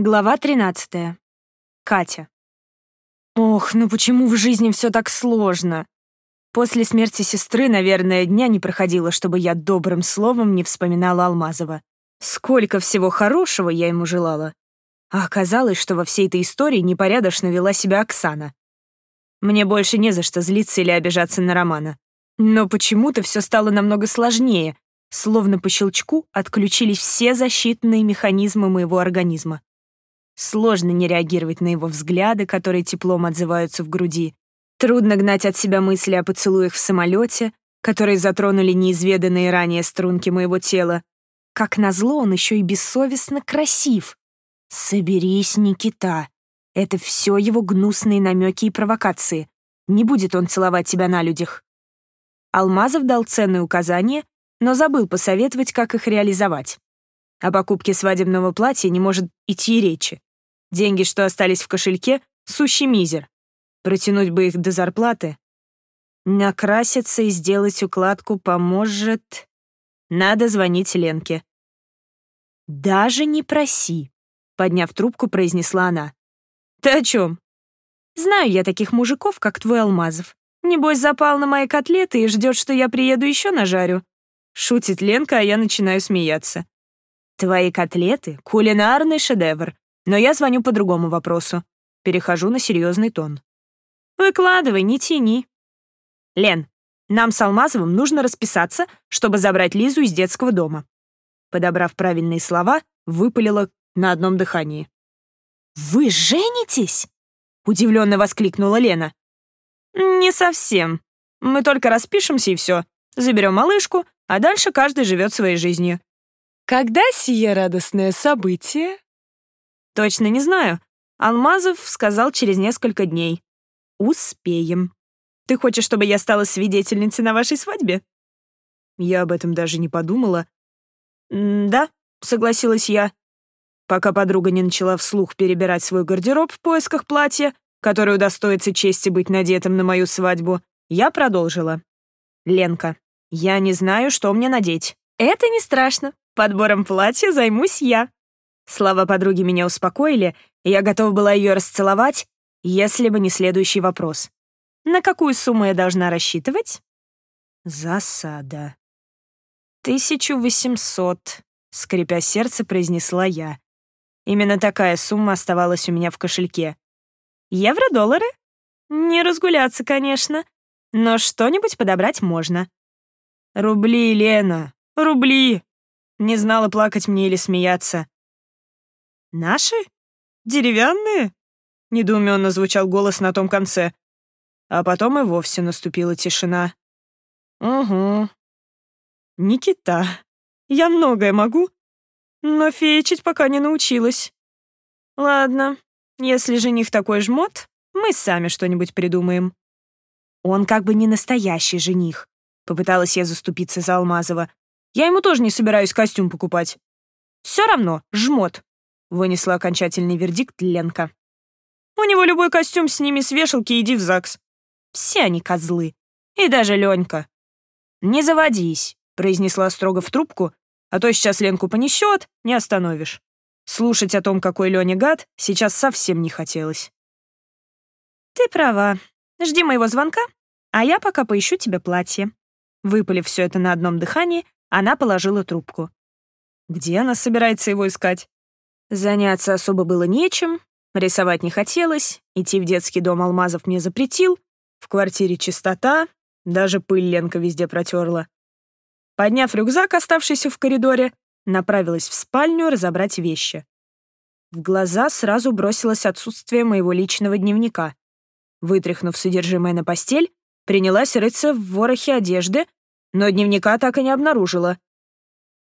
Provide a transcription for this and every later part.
Глава 13. Катя. Ох, ну почему в жизни все так сложно? После смерти сестры, наверное, дня не проходило, чтобы я добрым словом не вспоминала Алмазова. Сколько всего хорошего я ему желала. А оказалось, что во всей этой истории непорядочно вела себя Оксана. Мне больше не за что злиться или обижаться на Романа. Но почему-то все стало намного сложнее, словно по щелчку отключились все защитные механизмы моего организма. Сложно не реагировать на его взгляды, которые теплом отзываются в груди. Трудно гнать от себя мысли о поцелуях в самолете, которые затронули неизведанные ранее струнки моего тела. Как назло, он еще и бессовестно красив. Соберись, Никита. Это все его гнусные намеки и провокации. Не будет он целовать тебя на людях. Алмазов дал ценные указания, но забыл посоветовать, как их реализовать. О покупке свадебного платья не может идти речи. Деньги, что остались в кошельке, сущий мизер. Протянуть бы их до зарплаты. Накраситься и сделать укладку поможет... Надо звонить Ленке. «Даже не проси», — подняв трубку, произнесла она. «Ты о чем?» «Знаю я таких мужиков, как твой Алмазов. Небось, запал на мои котлеты и ждет, что я приеду еще нажарю». Шутит Ленка, а я начинаю смеяться. «Твои котлеты — кулинарный шедевр. Но я звоню по другому вопросу. Перехожу на серьезный тон. Выкладывай, не тяни. Лен, нам с Алмазовым нужно расписаться, чтобы забрать Лизу из детского дома. Подобрав правильные слова, выпалила на одном дыхании. «Вы женитесь?» — удивленно воскликнула Лена. «Не совсем. Мы только распишемся и все. Заберем малышку, а дальше каждый живет своей жизнью». «Когда сие радостное событие?» Точно не знаю. Алмазов сказал через несколько дней. Успеем. Ты хочешь, чтобы я стала свидетельницей на вашей свадьбе? Я об этом даже не подумала. да, согласилась я. Пока подруга не начала вслух перебирать свой гардероб в поисках платья, которое удостоится чести быть надетым на мою свадьбу, я продолжила. Ленка, я не знаю, что мне надеть. Это не страшно. Подбором платья займусь я. Слова подруги меня успокоили, и я готова была ее расцеловать, если бы не следующий вопрос. На какую сумму я должна рассчитывать? Засада. «Тысячу восемьсот», — скрипя сердце, произнесла я. Именно такая сумма оставалась у меня в кошельке. Евро-доллары? Не разгуляться, конечно, но что-нибудь подобрать можно. Рубли, Лена, рубли. Не знала, плакать мне или смеяться. «Наши? Деревянные?» — недоуменно звучал голос на том конце. А потом и вовсе наступила тишина. «Угу. Никита, я многое могу, но феечить пока не научилась. Ладно, если жених такой жмот, мы сами что-нибудь придумаем». «Он как бы не настоящий жених», — попыталась я заступиться за Алмазова. «Я ему тоже не собираюсь костюм покупать. Все равно, жмот. Вынесла окончательный вердикт Ленка. У него любой костюм сними с вешалки иди в ЗАГС. Все они козлы. И даже Ленька. «Не заводись», — произнесла строго в трубку, «а то сейчас Ленку понесет, не остановишь». Слушать о том, какой Леня гад, сейчас совсем не хотелось. «Ты права. Жди моего звонка, а я пока поищу тебе платье». Выпалив все это на одном дыхании, она положила трубку. Где она собирается его искать? Заняться особо было нечем, рисовать не хотелось, идти в детский дом Алмазов мне запретил, в квартире чистота, даже пыль Ленка везде протерла. Подняв рюкзак, оставшийся в коридоре, направилась в спальню разобрать вещи. В глаза сразу бросилось отсутствие моего личного дневника. Вытряхнув содержимое на постель, принялась рыться в ворохе одежды, но дневника так и не обнаружила.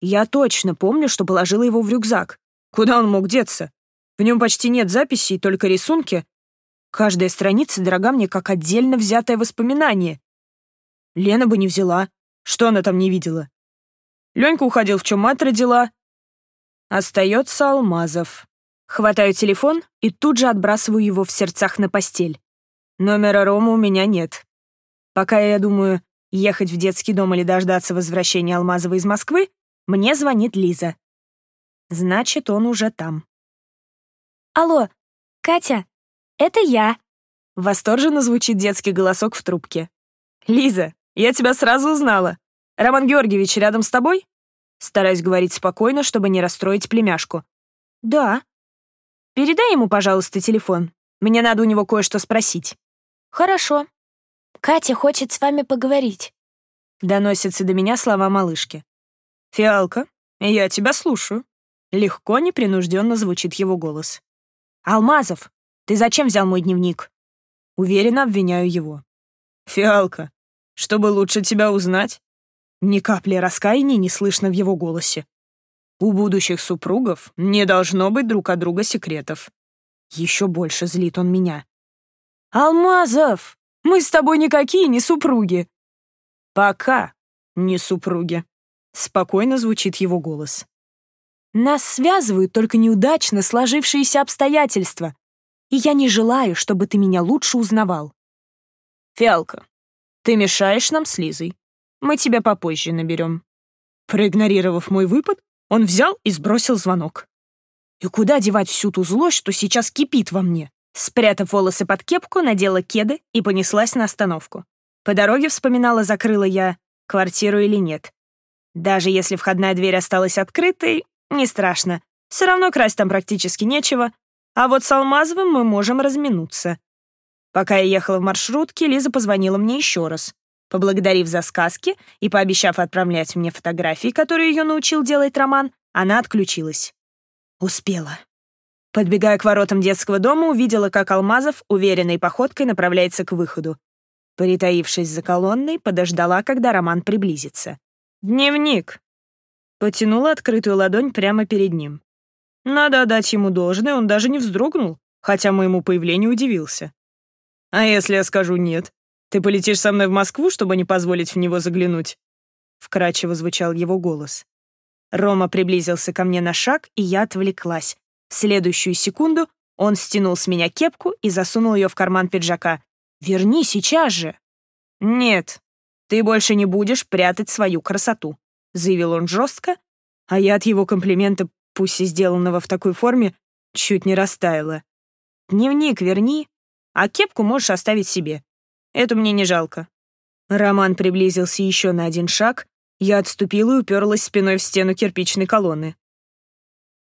Я точно помню, что положила его в рюкзак. Куда он мог деться? В нем почти нет записей, только рисунки. Каждая страница дорога мне как отдельно взятое воспоминание. Лена бы не взяла. Что она там не видела? Ленька уходил, в чем мать родила. Остается Алмазов. Хватаю телефон и тут же отбрасываю его в сердцах на постель. Номера Рома у меня нет. Пока я думаю, ехать в детский дом или дождаться возвращения Алмазова из Москвы, мне звонит Лиза. Значит, он уже там. Алло, Катя, это я. Восторженно звучит детский голосок в трубке. Лиза, я тебя сразу узнала. Роман Георгиевич рядом с тобой? Стараюсь говорить спокойно, чтобы не расстроить племяшку. Да. Передай ему, пожалуйста, телефон. Мне надо у него кое-что спросить. Хорошо. Катя хочет с вами поговорить. Доносятся до меня слова малышки. «Фиалка, я тебя слушаю». Легко, непринужденно звучит его голос. «Алмазов, ты зачем взял мой дневник?» Уверенно обвиняю его. «Фиалка, чтобы лучше тебя узнать?» Ни капли раскаяния не слышно в его голосе. У будущих супругов не должно быть друг от друга секретов. Еще больше злит он меня. «Алмазов, мы с тобой никакие не супруги!» «Пока не супруги», — спокойно звучит его голос. «Нас связывают только неудачно сложившиеся обстоятельства, и я не желаю, чтобы ты меня лучше узнавал». «Фиалка, ты мешаешь нам с Лизой. Мы тебя попозже наберем». Проигнорировав мой выпад, он взял и сбросил звонок. И куда девать всю ту злость, что сейчас кипит во мне? Спрятав волосы под кепку, надела кеды и понеслась на остановку. По дороге вспоминала, закрыла я квартиру или нет. Даже если входная дверь осталась открытой, не страшно. Все равно красть там практически нечего. А вот с Алмазовым мы можем разминуться. Пока я ехала в маршрутке, Лиза позвонила мне еще раз. Поблагодарив за сказки и пообещав отправлять мне фотографии, которые ее научил делать Роман, она отключилась. Успела. Подбегая к воротам детского дома, увидела, как Алмазов уверенной походкой направляется к выходу. Притаившись за колонной, подождала, когда Роман приблизится. «Дневник!» Потянула открытую ладонь прямо перед ним. Надо отдать ему должное, он даже не вздрогнул, хотя моему появлению удивился. «А если я скажу нет? Ты полетишь со мной в Москву, чтобы не позволить в него заглянуть?» Вкрадчиво звучал его голос. Рома приблизился ко мне на шаг, и я отвлеклась. В следующую секунду он стянул с меня кепку и засунул ее в карман пиджака. Верни сейчас же!» «Нет, ты больше не будешь прятать свою красоту», — заявил он жестко, а я от его комплимента, пусть и сделанного в такой форме, чуть не растаяла. «Дневник верни, а кепку можешь оставить себе. Эту мне не жалко». Роман приблизился еще на один шаг, я отступила и уперлась спиной в стену кирпичной колонны.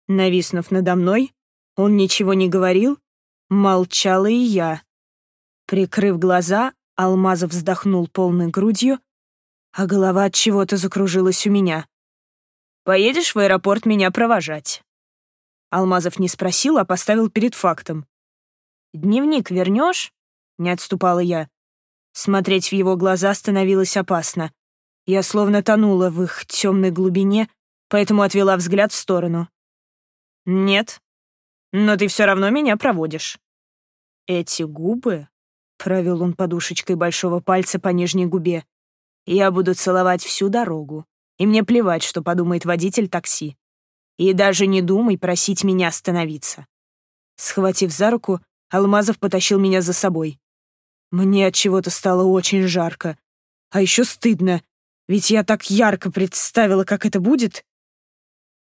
Нависнув надо мной, он ничего не говорил, молчала и я. Прикрыв глаза, Алмазов вздохнул полной грудью, а голова от чего-то закружилась у меня. «Поедешь в аэропорт меня провожать?» Алмазов не спросил, а поставил перед фактом. «Дневник вернешь?» — не отступала я. Смотреть в его глаза становилось опасно. Я словно тонула в их темной глубине, поэтому отвела взгляд в сторону. «Нет, но ты все равно меня проводишь». Эти губы Провел он подушечкой большого пальца по нижней губе. «Я буду целовать всю дорогу, и мне плевать, что подумает водитель такси. И даже не думай просить меня остановиться». Схватив за руку, Алмазов потащил меня за собой. Мне от чего-то стало очень жарко. А еще стыдно, ведь я так ярко представила, как это будет.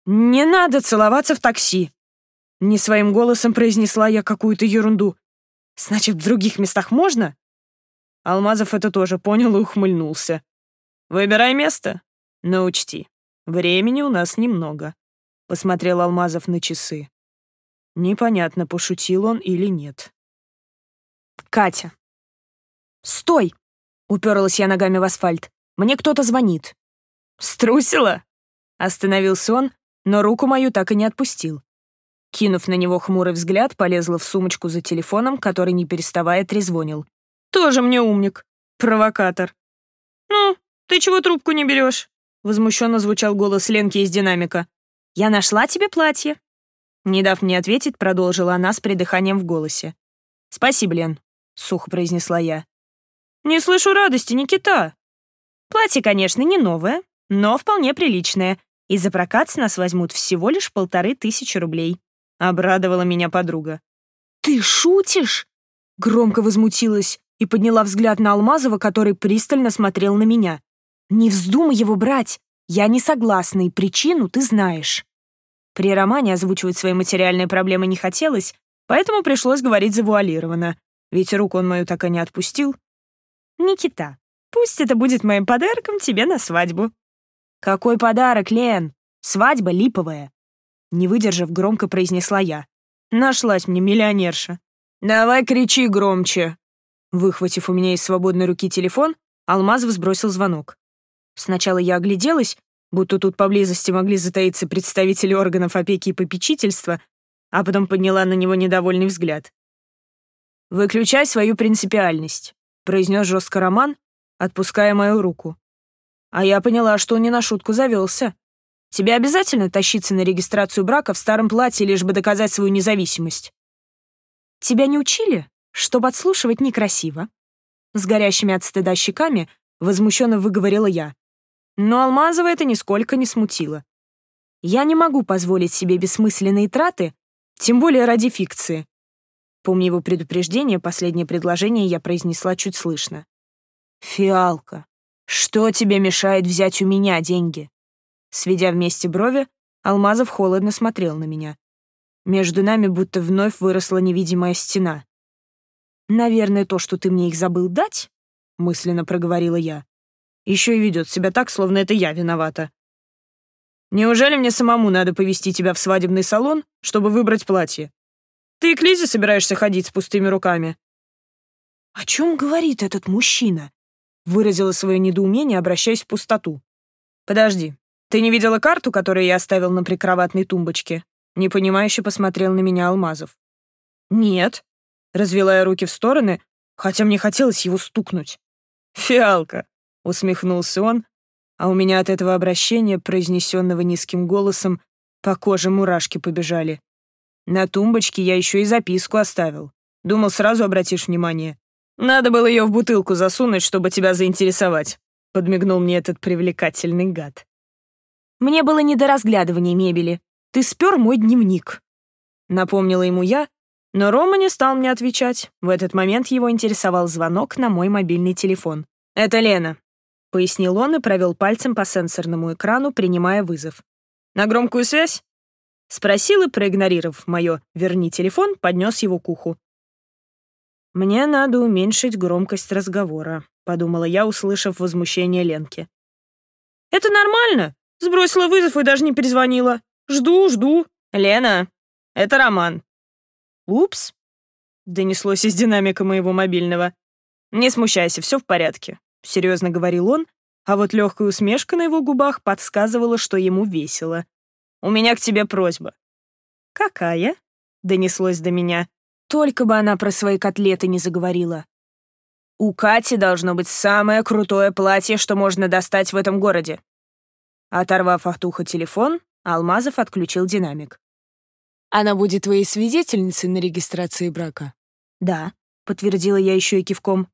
«Не надо целоваться в такси!» Не своим голосом произнесла я какую-то ерунду. Значит, в других местах можно? Алмазов это тоже понял и ухмыльнулся. Выбирай место, но учти, времени у нас немного. Посмотрел Алмазов на часы. Непонятно, пошутил он или нет. Катя. «Стой!» — уперлась я ногами в асфальт. «Мне кто-то звонит». «Струсила?» Остановился он, но руку мою так и не отпустил. Кинув на него хмурый взгляд, полезла в сумочку за телефоном, который, не переставая, трезвонил. «Тоже мне умник. Провокатор». «Ну, ты чего трубку не берешь?» Возмущенно звучал голос Ленки из динамика. «Я нашла тебе платье». Не дав мне ответить, продолжила она с придыханием в голосе. «Спасибо, Лен», — сухо произнесла я. «Не слышу радости, Никита». «Платье, конечно, не новое, но вполне приличное, и за прокат с нас возьмут всего лишь полторы тысячи рублей». — обрадовала меня подруга. «Ты шутишь?» Громко возмутилась и подняла взгляд на Алмазова, который пристально смотрел на меня. «Не вздумай его брать. Я не согласна, и причину ты знаешь». При романе озвучивать свои материальные проблемы не хотелось, поэтому пришлось говорить завуалированно, ведь руку он мою так и не отпустил. «Никита, пусть это будет моим подарком тебе на свадьбу». «Какой подарок, Лен? Свадьба липовая!» Не выдержав, громко произнесла я. Нашлась мне миллионерша. «Давай кричи громче!» Выхватив у меня из свободной руки телефон, Алмазов сбросил звонок. Сначала я огляделась, будто тут поблизости могли затаиться представители органов опеки и попечительства, а потом подняла на него недовольный взгляд. «Выключай свою принципиальность», — произнес жестко Роман, отпуская мою руку. А я поняла, что он не на шутку завелся. Тебе обязательно тащиться на регистрацию брака в старом платье, лишь бы доказать свою независимость? Тебя не учили, что подслушивать некрасиво? С горящими от стыда щеками возмущенно выговорила я. Но Алмазова это нисколько не смутило. Я не могу позволить себе бессмысленные траты, тем более ради фикции. Помня его предупреждение, последнее предложение я произнесла чуть слышно. «Фиалка, что тебе мешает взять у меня деньги?» Сведя вместе брови, Алмазов холодно смотрел на меня. Между нами будто вновь выросла невидимая стена. «Наверное, то, что ты мне их забыл дать?» — мысленно проговорила я. Еще и ведет себя так, словно это я виновата. Неужели мне самому надо повести тебя в свадебный салон, чтобы выбрать платье? Ты к Лизе собираешься ходить с пустыми руками?» «О чем говорит этот мужчина?» Выразила свое недоумение, обращаясь в пустоту. «Подожди, ты не видела карту, которую я оставил на прикроватной тумбочке?» Непонимающе посмотрел на меня Алмазов. «Нет», — развела я руки в стороны, хотя мне хотелось его стукнуть. «Фиалка, усмехнулся он, а у меня от этого обращения, произнесенного низким голосом, по коже мурашки побежали. На тумбочке я еще и записку оставил. Думал, сразу обратишь внимание. Надо было ее в бутылку засунуть, чтобы тебя заинтересовать, подмигнул мне этот привлекательный гад. Мне было не до разглядывания мебели. Ты спер мой дневник. Напомнила ему я, но Рома не стал мне отвечать. В этот момент его интересовал звонок на мой мобильный телефон. «Это Лена пояснил он и провел пальцем по сенсорному экрану, принимая вызов. «На громкую связь?» Спросил и, проигнорировав мое «верни телефон», поднес его к уху. «Мне надо уменьшить громкость разговора», — подумала я, услышав возмущение Ленки. «Это нормально. Сбросила вызов и даже не перезвонила. Жду, жду. Лена, это Роман». «Упс», — донеслось из динамика моего мобильного. «Не смущайся, все в порядке серьезно говорил он, а вот легкая усмешка на его губах подсказывала, что ему весело. «У меня к тебе просьба». «Какая?» — донеслось до меня. Только бы она про свои котлеты не заговорила. «У Кати должно быть самое крутое платье, что можно достать в этом городе». Оторвав от уха телефон, Алмазов отключил динамик. «Она будет твоей свидетельницей на регистрации брака?» «Да», — подтвердила я еще и кивком.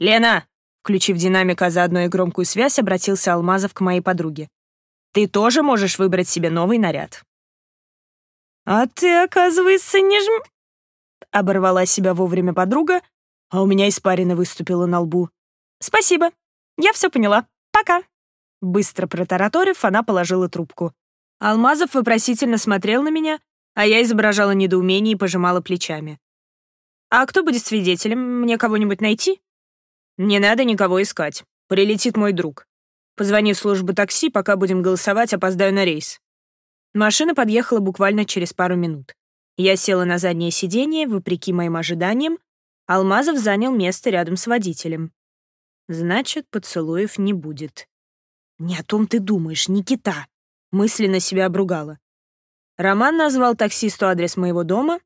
«Лена, Включив динамик, а заодно и громкую связь, обратился Алмазов к моей подруге. «Ты тоже можешь выбрать себе новый наряд». «А ты, оказывается, не жм...» Оборвала себя вовремя подруга, а у меня испарина выступила на лбу. «Спасибо. Я все поняла. Пока». Быстро протараторив, она положила трубку. Алмазов вопросительно смотрел на меня, а я изображала недоумение и пожимала плечами. «А кто будет свидетелем? Мне кого-нибудь найти?» «Не надо никого искать. Прилетит мой друг. Позвони в службу такси, пока будем голосовать, опоздаю на рейс». Машина подъехала буквально через пару минут. Я села на заднее сиденье, вопреки моим ожиданиям, Алмазов занял место рядом с водителем. Значит, поцелуев не будет. «Не о том ты думаешь, Никита!» Мысленно себя обругала. Роман назвал таксисту адрес моего дома,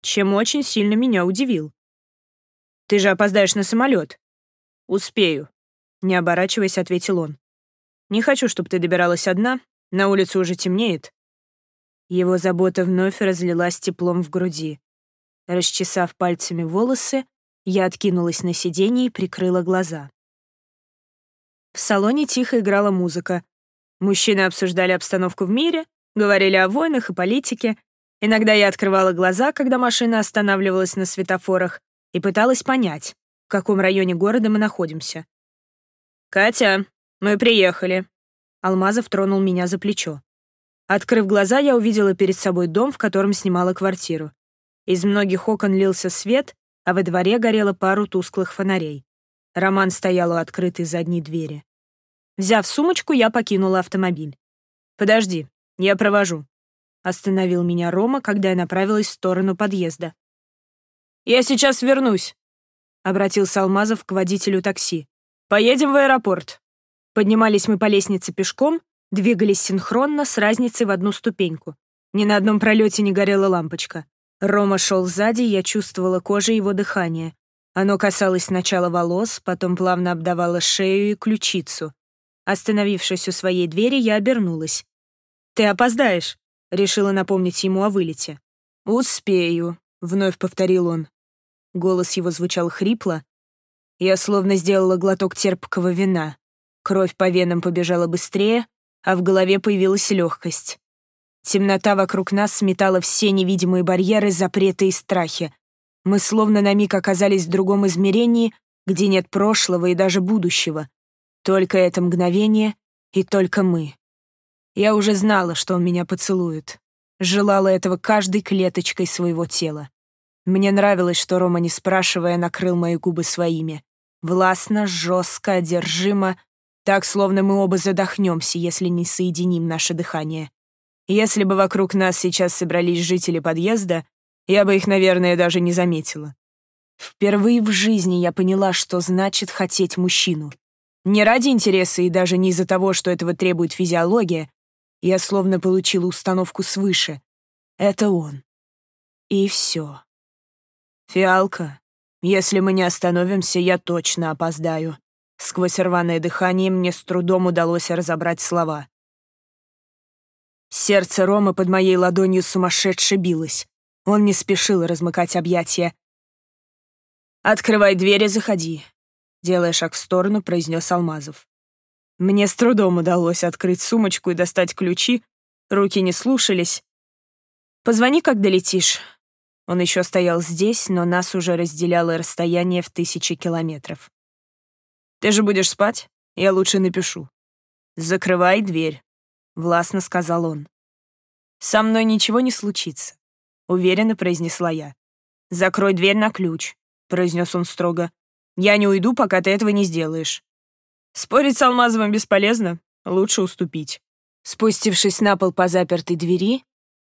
чем очень сильно меня удивил. «Ты же опоздаешь на самолет. «Успею», — не оборачиваясь, ответил он. «Не хочу, чтобы ты добиралась одна. На улице уже темнеет». Его забота вновь разлилась теплом в груди. Расчесав пальцами волосы, я откинулась на сиденье и прикрыла глаза. В салоне тихо играла музыка. Мужчины обсуждали обстановку в мире, говорили о войнах и политике. Иногда я открывала глаза, когда машина останавливалась на светофорах, и пыталась понять, в каком районе города мы находимся. «Катя, мы приехали». Алмазов тронул меня за плечо. Открыв глаза, я увидела перед собой дом, в котором снимала квартиру. Из многих окон лился свет, а во дворе горело пару тусклых фонарей. Роман стоял у открытой задней двери. Взяв сумочку, я покинула автомобиль. «Подожди, я провожу», — остановил меня Рома, когда я направилась в сторону подъезда. «Я сейчас вернусь», — обратился Алмазов к водителю такси. «Поедем в аэропорт». Поднимались мы по лестнице пешком, двигались синхронно с разницей в одну ступеньку. Ни на одном пролете не горела лампочка. Рома шел сзади, я чувствовала кожей его дыхание. Оно касалось сначала волос, потом плавно обдавало шею и ключицу. Остановившись у своей двери, я обернулась. «Ты опоздаешь», — решила напомнить ему о вылете. «Успею», — вновь повторил он. Голос его звучал хрипло. Я словно сделала глоток терпкого вина. Кровь по венам побежала быстрее, а в голове появилась легкость. Темнота вокруг нас сметала все невидимые барьеры, запреты и страхи. Мы словно на миг оказались в другом измерении, где нет прошлого и даже будущего. Только это мгновение и только мы. Я уже знала, что он меня поцелует. Желала этого каждой клеточкой своего тела. Мне нравилось, что Рома, не спрашивая, накрыл мои губы своими. Властно, жестко, одержимо, так, словно мы оба задохнемся, если не соединим наше дыхание. Если бы вокруг нас сейчас собрались жители подъезда, я бы их, наверное, даже не заметила. Впервые в жизни я поняла, что значит хотеть мужчину. Не ради интереса и даже не из-за того, что этого требует физиология, я словно получила установку свыше. Это он. И все. «Фиалка, если мы не остановимся, я точно опоздаю», Сквозь рваное дыхание мне с трудом удалось разобрать слова. Сердце Ромы под моей ладонью сумасшедше билось. Он не спешил размыкать объятия. «Открывай дверь и заходи», — делая шаг в сторону, произнес Алмазов. Мне с трудом удалось открыть сумочку и достать ключи, руки не слушались. «Позвони, как долетишь». Он еще стоял здесь, но нас уже разделяло расстояние в тысячи километров. Ты же будешь спать? Я лучше напишу. Закрывай дверь, властно сказал он. Со мной ничего не случится, уверенно произнесла я. Закрой дверь на ключ, произнес он строго. Я не уйду, пока ты этого не сделаешь. Спорить с Алмазовым бесполезно, лучше уступить. Спустившись на пол по запертой двери,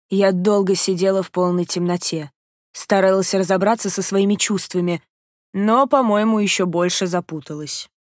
я долго сидела в полной темноте, старалась разобраться со своими чувствами, но, по-моему, еще больше запуталась.